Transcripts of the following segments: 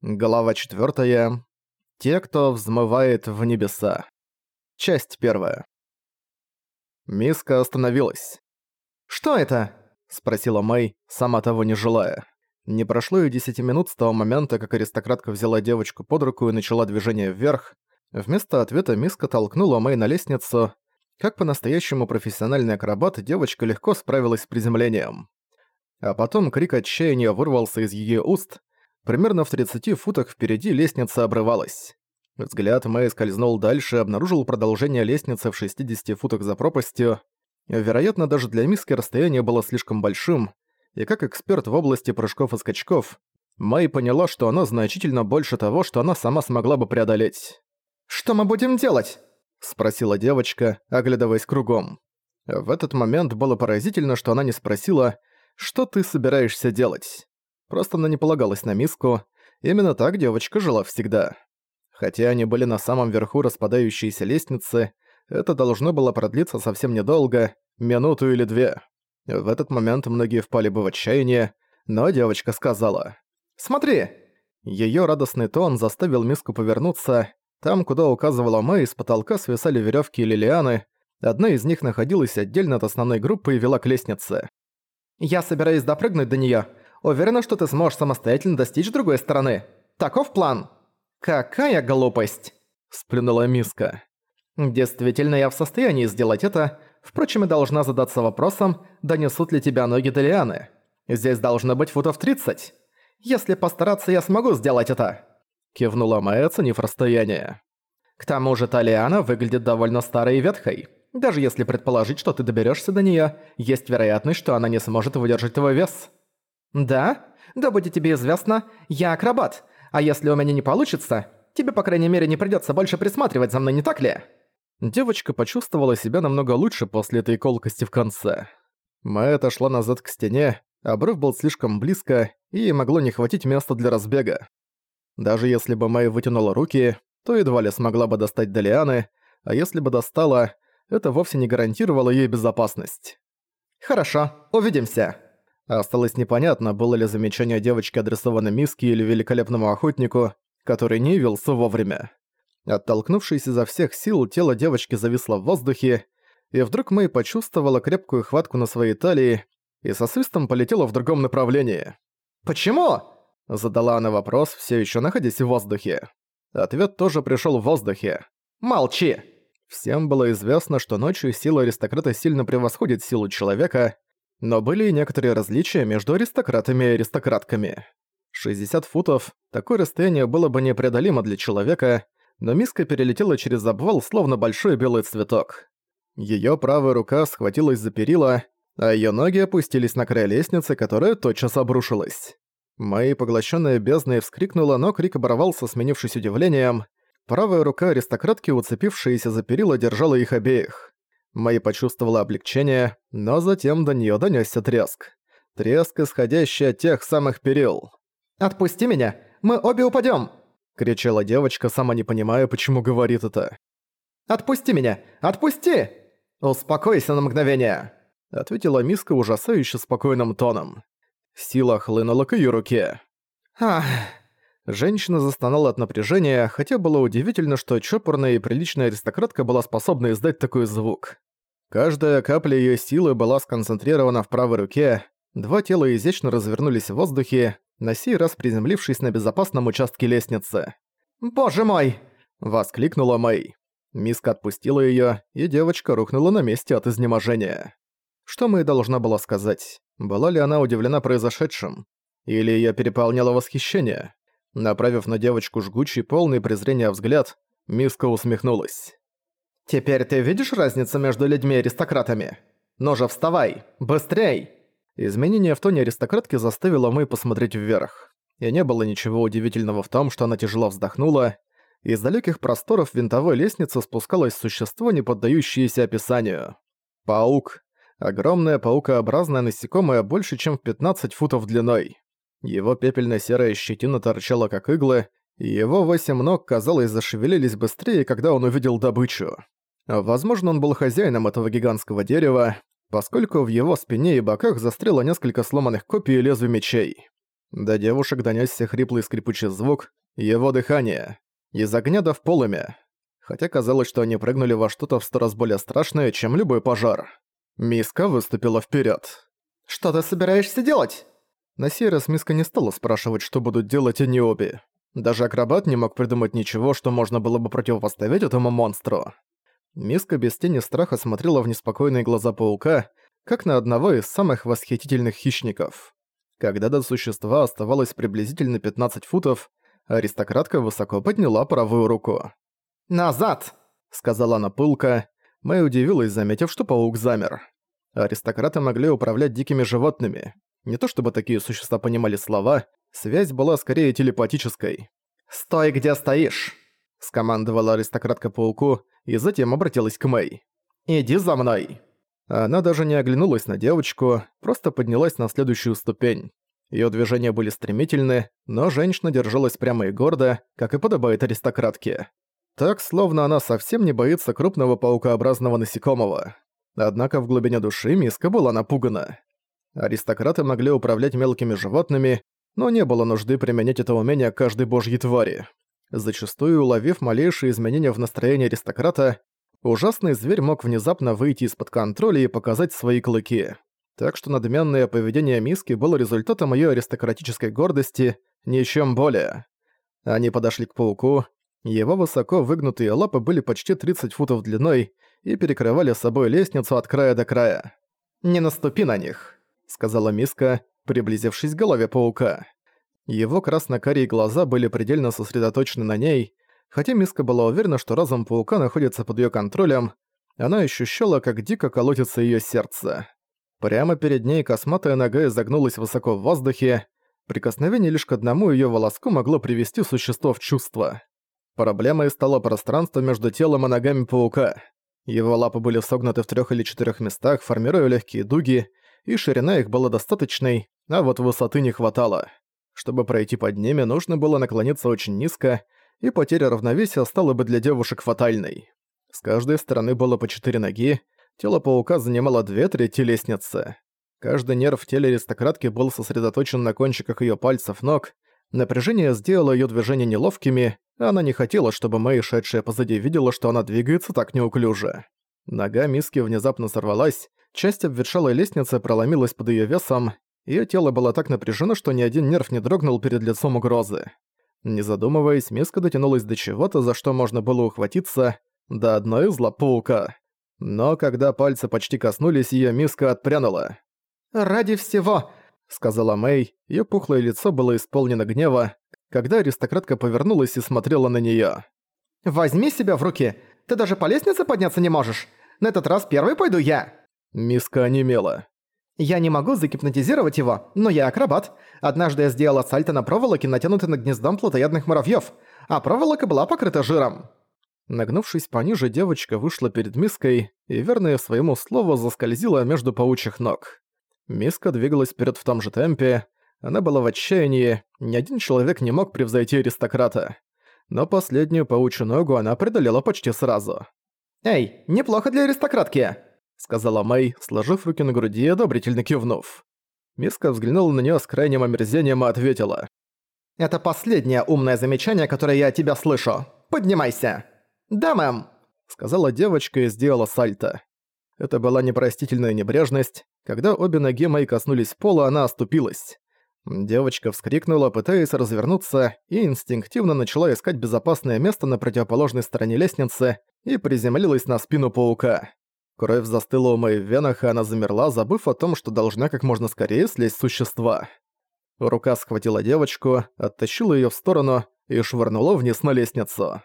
Глава 4. Те, кто взмывает в небеса. Часть 1. Миска остановилась. «Что это?» – спросила Мэй, сама того не желая. Не прошло и десяти минут с того момента, как аристократка взяла девочку под руку и начала движение вверх. Вместо ответа Миска толкнула Мэй на лестницу. Как по-настоящему профессиональный акробат, девочка легко справилась с приземлением. А потом крик отчаяния вырвался из ее уст, Примерно в 30 футах впереди лестница обрывалась. Взгляд Мэй скользнул дальше и обнаружил продолжение лестницы в 60 футах за пропастью. Вероятно, даже для миски расстояние было слишком большим, и как эксперт в области прыжков и скачков, Мэй поняла, что оно значительно больше того, что она сама смогла бы преодолеть. «Что мы будем делать?» – спросила девочка, оглядываясь кругом. В этот момент было поразительно, что она не спросила, что ты собираешься делать. Просто она не полагалась на миску. Именно так девочка жила всегда. Хотя они были на самом верху распадающейся лестницы, это должно было продлиться совсем недолго, минуту или две. В этот момент многие впали бы в отчаяние, но девочка сказала «Смотри!». Её радостный тон заставил миску повернуться. Там, куда указывала Мэй, с потолка свисали верёвки или лианы. Одна из них находилась отдельно от основной группы и вела к лестнице. «Я собираюсь допрыгнуть до неё, Уверена, что ты сможешь самостоятельно достичь другой стороны. Таков план». «Какая глупость!» – сплюнула Миска. «Действительно, я в состоянии сделать это. Впрочем, я должна задаться вопросом, донесут ли тебя ноги до. Здесь должно быть футов 30. Если постараться, я смогу сделать это». Кивнула Майя, оценив расстояние. «К тому же та Лиана выглядит довольно старой и ветхой. Даже если предположить, что ты доберешься до нее, есть вероятность, что она не сможет выдержать твой вес». «Да? Да будет тебе известно, я акробат, а если у меня не получится, тебе, по крайней мере, не придётся больше присматривать за мной, не так ли?» Девочка почувствовала себя намного лучше после этой колкости в конце. Мэй отошла назад к стене, обрыв был слишком близко, и могло не хватить места для разбега. Даже если бы Мэй вытянула руки, то едва ли смогла бы достать до Лианы, а если бы достала, это вовсе не гарантировало ей безопасность. «Хорошо, увидимся!» Осталось непонятно, было ли замечание девочки адресовано Миске или великолепному охотнику, который не явился вовремя. Оттолкнувшись изо всех сил, тело девочки зависло в воздухе, и вдруг Мэй почувствовала крепкую хватку на своей талии и со свистом полетела в другом направлении. «Почему?» – задала она вопрос, все еще находясь в воздухе. Ответ тоже пришел в воздухе. «Молчи!» Всем было известно, что ночью сила аристократа сильно превосходит силу человека, но были и некоторые различия между аристократами и аристократками. 60 футов – такое расстояние было бы непреодолимо для человека, но миска перелетела через обвал, словно большой белый цветок. Её правая рука схватилась за перила, а её ноги опустились на край лестницы, которая тотчас обрушилась. Мэй, поглощенная бездной, вскрикнула, но крик оборвался, сменившись удивлением. Правая рука аристократки, уцепившаяся за перила, держала их обеих. Мэй почувствовала облегчение, но затем до неё донёсся треск. Треск, исходящий от тех самых перил. «Отпусти меня! Мы обе упадём!» — кричала девочка, сама не понимая, почему говорит это. «Отпусти меня! Отпусти!» «Успокойся на мгновение!» — ответила Миска ужасающе спокойным тоном. Сила хлынула к её руке. «Ах...» Женщина застонала от напряжения, хотя было удивительно, что чопорная и приличная аристократка была способна издать такой звук. Каждая капля её силы была сконцентрирована в правой руке, два тела изящно развернулись в воздухе, на сей раз приземлившись на безопасном участке лестницы. «Боже мой!» — воскликнула Мэй. Миска отпустила её, и девочка рухнула на месте от изнеможения. Что Мэй должна была сказать? Была ли она удивлена произошедшим? Или её переполняло восхищение? Направив на девочку жгучий, полный презрения взгляд, Миска усмехнулась. «Теперь ты видишь разницу между людьми и аристократами? Ну же, вставай! Быстрей!» Изменение в тоне аристократки заставило Мэй посмотреть вверх. И не было ничего удивительного в том, что она тяжело вздохнула. Из далеких просторов винтовой лестницы спускалось существо, не поддающееся описанию. Паук. Огромное паукообразное насекомое больше, чем в 15 футов длиной. Его пепельно-серая щетина торчала как иглы, и его восемь ног, казалось, зашевелились быстрее, когда он увидел добычу. Возможно, он был хозяином этого гигантского дерева, поскольку в его спине и боках застряло несколько сломанных копий и лезвий мечей. До девушек донёсся хриплый скрипучий звук, его дыхание. Из огня до в полымя. Хотя казалось, что они прыгнули во что-то в сто раз более страшное, чем любой пожар. Миска выступила вперед. «Что ты собираешься делать?» На сей раз Миска не стала спрашивать, что будут делать они обе. Даже акробат не мог придумать ничего, что можно было бы противопоставить этому монстру. Миска без тени страха смотрела в неспокойные глаза паука, как на одного из самых восхитительных хищников. Когда до существа оставалось приблизительно 15 футов, аристократка высоко подняла правую руку. «Назад!» — сказала она пылко. Мэй удивилась, заметив, что паук замер. Аристократы могли управлять дикими животными. Не то чтобы такие существа понимали слова, связь была скорее телепатической. «Стой, где стоишь!» — скомандовала аристократка пауку и затем обратилась к Мэй. «Иди за мной!» Она даже не оглянулась на девочку, просто поднялась на следующую ступень. Её движения были стремительны, но женщина держалась прямо и гордо, как и подобает аристократке. Так, словно она совсем не боится крупного паукообразного насекомого. Однако в глубине души Миска была напугана. Аристократы могли управлять мелкими животными, но не было нужды применять это умение каждой божьей твари. Зачастую, уловив малейшие изменения в настроении аристократа, ужасный зверь мог внезапно выйти из-под контроля и показать свои клыки. Так что надменное поведение Миски было результатом её аристократической гордости, ничем более. Они подошли к пауку. Его высоко выгнутые лапы были почти 30 футов длиной и перекрывали собой лестницу от края до края. «Не наступи на них», — сказала Миска, приблизившись к голове паука. Его красно-карие глаза были предельно сосредоточены на ней, хотя Миска была уверена, что разум паука находится под её контролем, она ощущала, как дико колотится её сердце. Прямо перед ней косматая нога изогнулась высоко в воздухе. Прикосновение лишь к одному её волоску могло привести существо в чувство. Проблемой стало пространство между телом и ногами паука. Его лапы были согнуты в трёх или четырёх местах, формируя легкие дуги, и ширина их была достаточной, а вот высоты не хватало. Чтобы пройти под ними, нужно было наклониться очень низко, и потеря равновесия стала бы для девушек фатальной. С каждой стороны было по четыре ноги, Тело паука занимало две трети лестницы. Каждый нерв в теле аристократки был сосредоточен на кончиках ее пальцев ног. Напряжение сделало ее движения неловкими, а она не хотела, чтобы Мэй, шедшая позади, видела, что она двигается так неуклюже. Нога миски внезапно сорвалась, часть обветшалой лестницы проломилась под ее весом, ее тело было так напряжено, что ни один нерв не дрогнул перед лицом угрозы. Не задумываясь, миска дотянулась до чего-то, за что можно было ухватиться, до одной из лап паука. Но когда пальцы почти коснулись, её миска отпрянула. «Ради всего!» — сказала Мэй. Её пухлое лицо было исполнено гнева, когда аристократка повернулась и смотрела на неё. «Возьми себя в руки! Ты даже по лестнице подняться не можешь! На этот раз первый пойду я!» Миска онемела. «Я не могу загипнотизировать его, но я акробат. Однажды я сделала сальто на проволоке, натянутой над гнездом плотоядных муравьёв, а проволока была покрыта жиром». Нагнувшись пониже, девочка вышла перед миской и, верная своему слову, заскользила между паучьих ног. Миска двигалась вперед в том же темпе, она была в отчаянии, ни один человек не мог превзойти аристократа. Но последнюю паучью ногу она преодолела почти сразу. «Эй, неплохо для аристократки!» — сказала Мэй, сложив руки на груди и одобрительно кивнув. Миска взглянула на неё с крайним омерзением и ответила. «Это последнее умное замечание, которое я от тебя слышу. Поднимайся!» «Да, мэм», — сказала девочка и сделала сальто. Это была непростительная небрежность. Когда обе ноги мои коснулись пола, она оступилась. Девочка вскрикнула, пытаясь развернуться, и инстинктивно начала искать безопасное место на противоположной стороне лестницы и приземлилась на спину паука. Кровь застыла у моей венах, и она замерла, забыв о том, что должна как можно скорее слезть с существа. Рука схватила девочку, оттащила её в сторону и швырнула вниз на лестницу.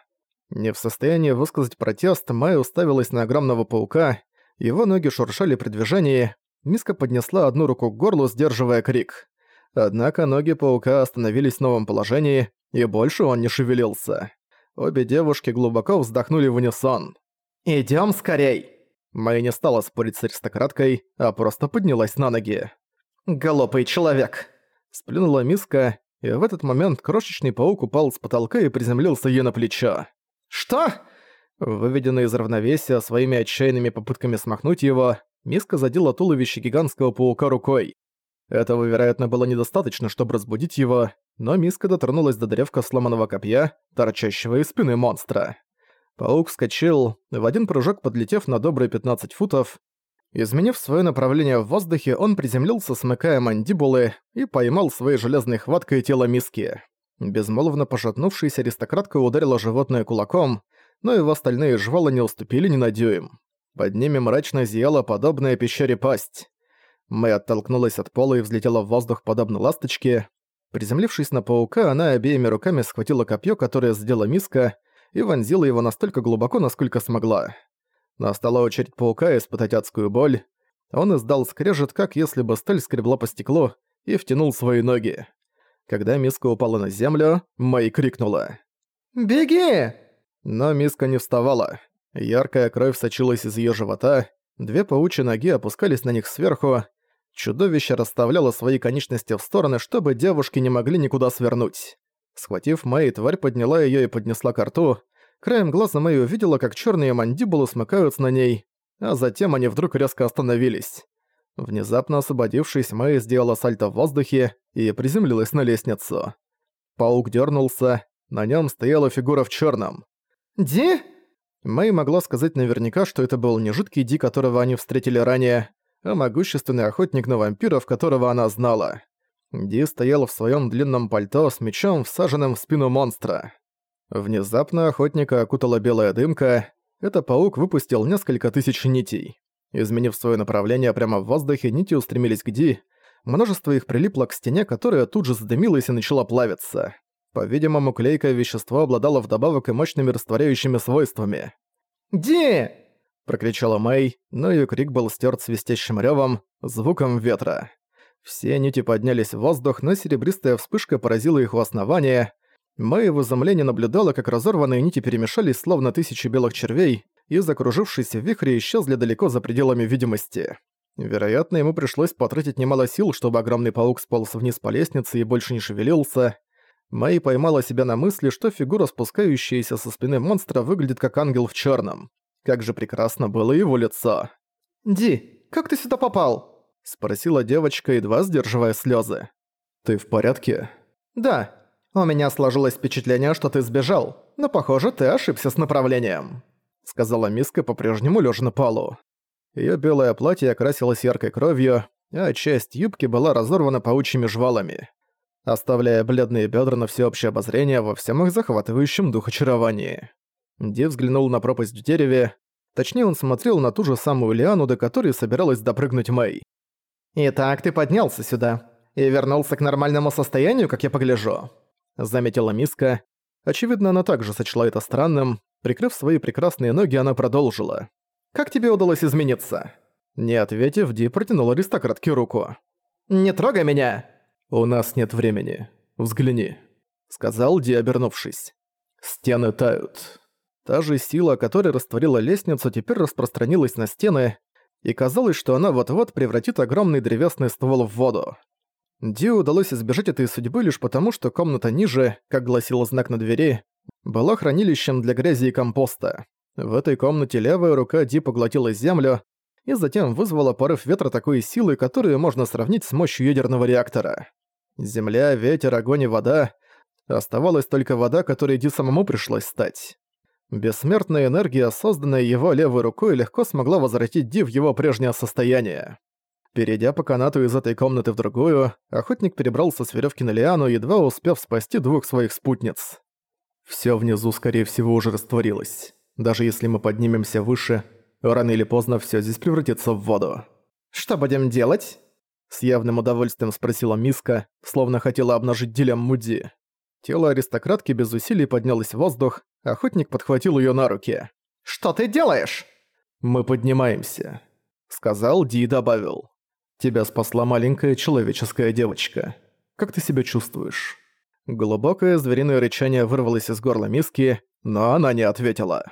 Не в состоянии высказать протест, Май уставилась на огромного паука, его ноги шуршали при движении, Миска поднесла одну руку к горлу, сдерживая крик. Однако ноги паука остановились в новом положении, и больше он не шевелился. Обе девушки глубоко вздохнули в унисон. «Идём скорей!» Мэй не стала спорить с аристократкой, а просто поднялась на ноги. «Голопый человек!» Сплюнула миска, и в этот момент крошечный паук упал с потолка и приземлился ей на плечо. «Что?» Выведенный из равновесия своими отчаянными попытками смахнуть его, Миска задела туловище гигантского паука рукой. Этого, вероятно, было недостаточно, чтобы разбудить его, но Миска дотронулась до древка сломанного копья, торчащего из спины монстра. Паук вскочил, в один прыжок подлетев на добрые 15 футов. Изменив свое направление в воздухе, он приземлился, смыкая мандибулы, и поймал своей железной хваткой тело Миски. Безмолвно пошатнувшаяся аристократка ударила животное кулаком, но его остальные жвалы не уступили ни на дюйм. Под ними мрачно зияла подобная пещере пасть. Мэй оттолкнулась от пола и взлетела в воздух подобно ласточке. Приземлившись на паука, она обеими руками схватила копье, которое сделала миска, и вонзила его настолько глубоко, насколько смогла. Настала очередь паука испытать адскую боль. Он издал скрежет, как если бы сталь скребла по стеклу, и втянул свои ноги. Когда миска упала на землю, Мэй крикнула. «Беги!» Но миска не вставала. Яркая кровь сочилась из её живота, две паучьи ноги опускались на них сверху, Чудовище расставляло свои конечности в стороны, чтобы девушки не могли никуда свернуть. Схватив Мэй, тварь подняла её и поднесла к рту. Краем глаза Мэй увидела, как чёрные мандибулы смыкаются на ней, а затем они вдруг резко остановились. Внезапно освободившись, Мэй сделала сальто в воздухе и приземлилась на лестницу. Паук дёрнулся, на нём стояла фигура в чёрном. «Ди?» Мэй могла сказать наверняка, что это был не жуткий Ди, которого они встретили ранее, а могущественный охотник на вампиров, которого она знала. Ди стоял в своем длинном пальто с мечом, всаженным в спину монстра. Внезапно охотника окутала белая дымка. Это паук выпустил несколько тысяч нитей. Изменив свое направление прямо в воздухе, нити устремились к Ди. Множество их прилипло к стене, которая тут же задымилась и начала плавиться. По-видимому, клейкое вещество обладало вдобавок и мощными растворяющими свойствами. «Ди!» прокричала Мэй, но её крик был стёрт свистящим рёвом, звуком ветра. Все нити поднялись в воздух, но серебристая вспышка поразила их у основания. Мэй в изумлении наблюдала, как разорванные нити перемешались, словно тысячи белых червей, и, закружившись в вихре, исчезли далеко за пределами видимости. Вероятно, ему пришлось потратить немало сил, чтобы огромный паук сполз вниз по лестнице и больше не шевелился. Мэй поймала себя на мысли, что фигура, спускающаяся со спины монстра, выглядит как ангел в чёрном. Как же прекрасно было его лицо. «Ди, как ты сюда попал?» — спросила девочка, едва сдерживая слезы. «Ты в порядке?» «Да. У меня сложилось впечатление, что ты сбежал, но, похоже, ты ошибся с направлением», — сказала Миска по-прежнему лежа на полу. Её белое платье окрасилось яркой кровью, а часть юбки была разорвана паучьими жвалами, оставляя бледные бедра на всеобщее обозрение во всем их захватывающем дух очаровании. Ди взглянул на пропасть в дереве. Точнее, он смотрел на ту же самую лиану, до которой собиралась допрыгнуть Мэй. «Итак, ты поднялся сюда. И вернулся к нормальному состоянию, как я погляжу», — заметила Миска. Очевидно, она также сочла это странным. Прикрыв свои прекрасные ноги, она продолжила. «Как тебе удалось измениться?» Не ответив, Ди протянул аристократке руку. «Не трогай меня!» «У нас нет времени. Взгляни», — сказал Ди, обернувшись. «Стены тают». Та же сила, которая растворила лестницу, теперь распространилась на стены, и казалось, что она вот-вот превратит огромный древесный ствол в воду. Ди удалось избежать этой судьбы лишь потому, что комната ниже, как гласил знак на двери, была хранилищем для грязи и компоста. В этой комнате левая рука Ди поглотила землю и затем вызвала порыв ветра такой силы, которую можно сравнить с мощью ядерного реактора. Земля, ветер, огонь и вода. Оставалась только вода, которой Ди самому пришлось стать. Бессмертная энергия, созданная его левой рукой, легко смогла возвратить Ди в его прежнее состояние. Перейдя по канату из этой комнаты в другую, охотник перебрался с веревки на лиану, едва успев спасти двух своих спутниц. Все внизу, скорее всего, уже растворилось. Даже если мы поднимемся выше, рано или поздно все здесь превратится в воду. «Что будем делать?» С явным удовольствием спросила Миска, словно хотела обнажить Дилем Муди. Тело аристократки без усилий поднялось в воздух, охотник подхватил её на руки. «Что ты делаешь?» «Мы поднимаемся», — сказал Ди и добавил. «Тебя спасла маленькая человеческая девочка. Как ты себя чувствуешь?» Глубокое звериное рычание вырвалось из горла миски, но она не ответила.